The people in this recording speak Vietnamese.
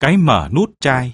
cái mở nút chai.